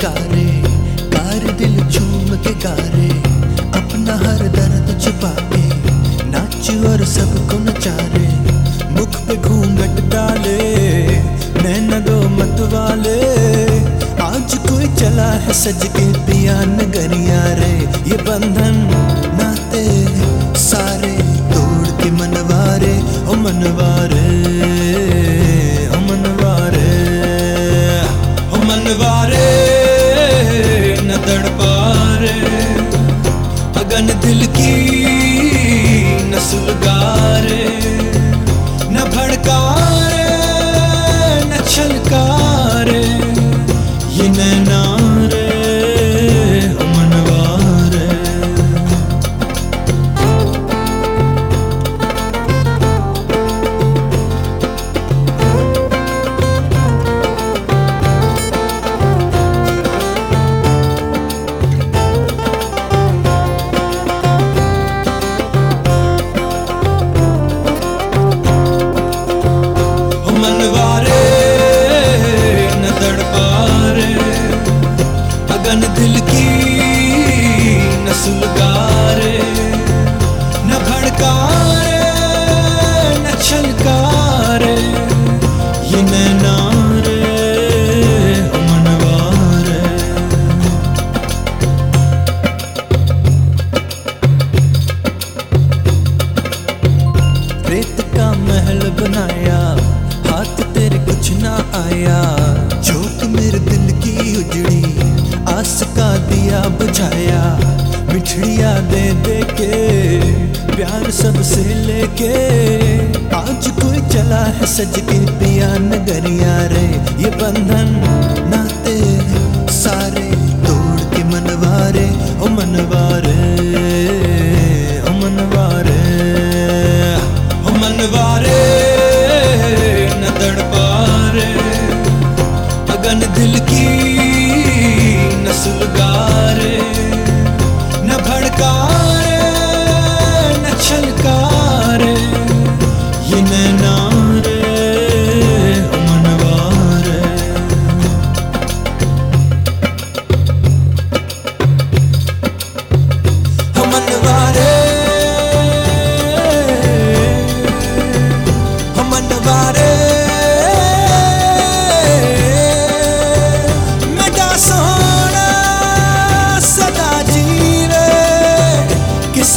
पुकारे कार दिल झूम के गारे अपना हर दर्द छुपा के नाच और सबको नचारे मुख पे घूंघट डाले नैन दो मत वाले। आज कोई चला है सज के पिया नगरिया रे, ये बंधा अगन दिल की न सुलगारे न भड़कारे सुलगारे, न भड़कारे, न छलकारे, ये नैना रे मनवारे रेत का महल बनाया, हाथ तेरे कुछ ना आया। जोत मेरे दिल की उजड़ी, आस का दिया बुझाया। मिठड़िया दे दे के, प्यार सबसे लेके। आज कोई चला है सज के पिया नगरिया रे, ये बंधन नाते सारे तोड़ के मनवारे ओ मनवारे ओ मनवारे ओ मनवारे न तड़पारे। अगन दिल की न